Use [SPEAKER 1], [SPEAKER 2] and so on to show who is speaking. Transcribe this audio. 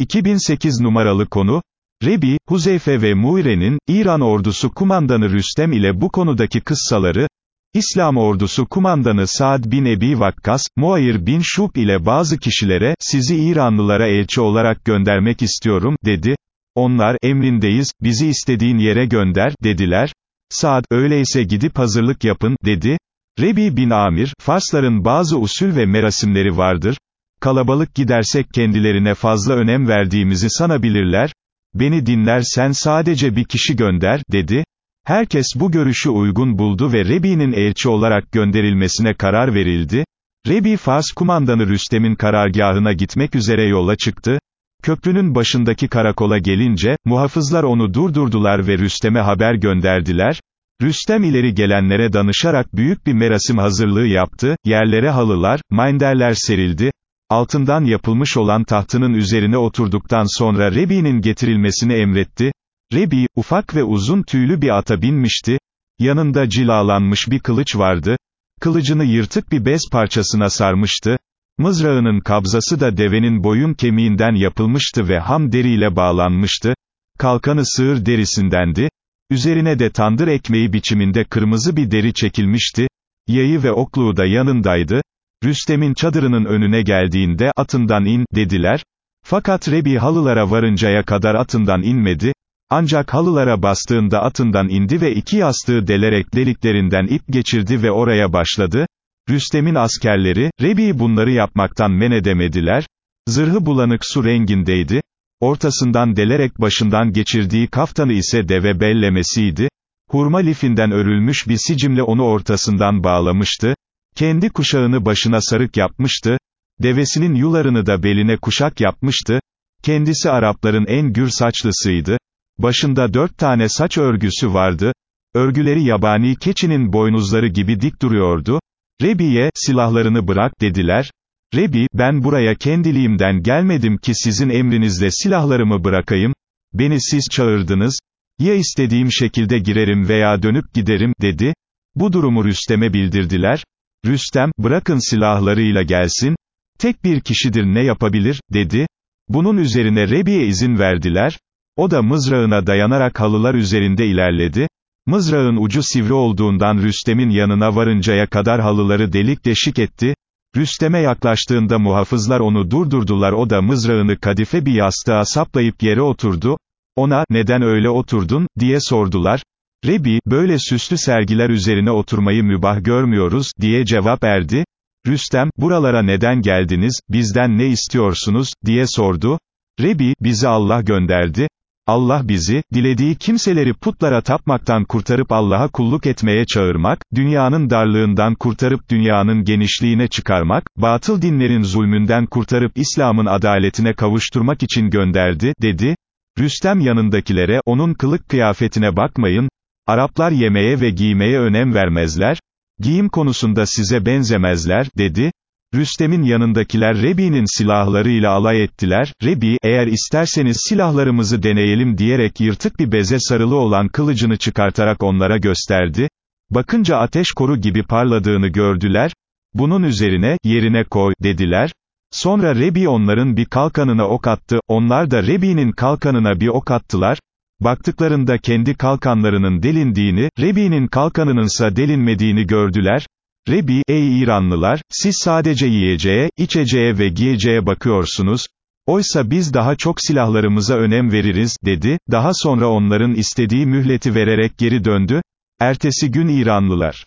[SPEAKER 1] 2008 numaralı konu, Rebi, Huzeyfe ve Muire'nin, İran ordusu kumandanı Rüstem ile bu konudaki kıssaları, İslam ordusu kumandanı Saad bin Ebi Vakkas, Muayir bin Şub ile bazı kişilere, sizi İranlılara elçi olarak göndermek istiyorum, dedi. Onlar, emrindeyiz, bizi istediğin yere gönder, dediler. Saad, öyleyse gidip hazırlık yapın, dedi. Rebi bin Amir, Farsların bazı usul ve merasimleri vardır. Kalabalık gidersek kendilerine fazla önem verdiğimizi sanabilirler. Beni dinlersen sadece bir kişi gönder, dedi. Herkes bu görüşü uygun buldu ve Rebi'nin elçi olarak gönderilmesine karar verildi. Rebi Fars kumandanı Rüstem'in karargahına gitmek üzere yola çıktı. Köprünün başındaki karakola gelince, muhafızlar onu durdurdular ve Rüstem'e haber gönderdiler. Rüstem ileri gelenlere danışarak büyük bir merasim hazırlığı yaptı, yerlere halılar, minderler serildi, altından yapılmış olan tahtının üzerine oturduktan sonra Rebi'nin getirilmesini emretti, Rebi, ufak ve uzun tüylü bir ata binmişti, yanında cilalanmış bir kılıç vardı, kılıcını yırtık bir bez parçasına sarmıştı, mızrağının kabzası da devenin boyun kemiğinden yapılmıştı ve ham deriyle bağlanmıştı, kalkanı sığır derisindendi, üzerine de tandır ekmeği biçiminde kırmızı bir deri çekilmişti, yayı ve okluğu da yanındaydı, Rüstem'in çadırının önüne geldiğinde, atından in, dediler, fakat Rebi halılara varıncaya kadar atından inmedi, ancak halılara bastığında atından indi ve iki yastığı delerek deliklerinden ip geçirdi ve oraya başladı. Rüstem'in askerleri, Rebi bunları yapmaktan men edemediler. Zırhı bulanık su rengindeydi. Ortasından delerek başından geçirdiği kaftanı ise deve bellemesiydi. Hurma lifinden örülmüş bir sicimle onu ortasından bağlamıştı. Kendi kuşağını başına sarık yapmıştı. Devesinin yularını da beline kuşak yapmıştı. Kendisi Arapların en gür saçlısıydı. Başında dört tane saç örgüsü vardı. Örgüleri yabani keçinin boynuzları gibi dik duruyordu. Rebi'ye, silahlarını bırak, dediler. Rebi, ben buraya kendiliğimden gelmedim ki sizin emrinizle silahlarımı bırakayım. Beni siz çağırdınız. Ya istediğim şekilde girerim veya dönüp giderim, dedi. Bu durumu Rüstem'e bildirdiler. Rüstem, bırakın silahlarıyla gelsin. Tek bir kişidir ne yapabilir, dedi. Bunun üzerine Rebi'ye izin verdiler. O da mızrağına dayanarak halılar üzerinde ilerledi. Mızrağın ucu sivri olduğundan Rüstem'in yanına varıncaya kadar halıları delik deşik etti. Rüstem'e yaklaştığında muhafızlar onu durdurdular o da mızrağını kadife bir yastığa saplayıp yere oturdu. Ona, neden öyle oturdun, diye sordular. Rebi, böyle süslü sergiler üzerine oturmayı mübah görmüyoruz, diye cevap erdi. Rüstem, buralara neden geldiniz, bizden ne istiyorsunuz, diye sordu. Rebi, bizi Allah gönderdi. Allah bizi, dilediği kimseleri putlara tapmaktan kurtarıp Allah'a kulluk etmeye çağırmak, dünyanın darlığından kurtarıp dünyanın genişliğine çıkarmak, batıl dinlerin zulmünden kurtarıp İslam'ın adaletine kavuşturmak için gönderdi, dedi. Rüstem yanındakilere, onun kılık kıyafetine bakmayın, Araplar yemeye ve giymeye önem vermezler, giyim konusunda size benzemezler, dedi. Rüstem'in yanındakiler Rebi'nin silahlarıyla alay ettiler, Rebi, eğer isterseniz silahlarımızı deneyelim diyerek yırtık bir beze sarılı olan kılıcını çıkartarak onlara gösterdi. Bakınca ateş koru gibi parladığını gördüler, bunun üzerine, yerine koy, dediler. Sonra Rebi onların bir kalkanına ok attı, onlar da Rebi'nin kalkanına bir ok attılar, baktıklarında kendi kalkanlarının delindiğini, Rebi'nin kalkanınınsa delinmediğini gördüler, Rebi, ey İranlılar, siz sadece yiyeceğe, içeceğe ve giyeceğe bakıyorsunuz, oysa biz daha çok silahlarımıza önem veririz, dedi, daha sonra onların istediği mühleti vererek geri döndü, ertesi gün İranlılar,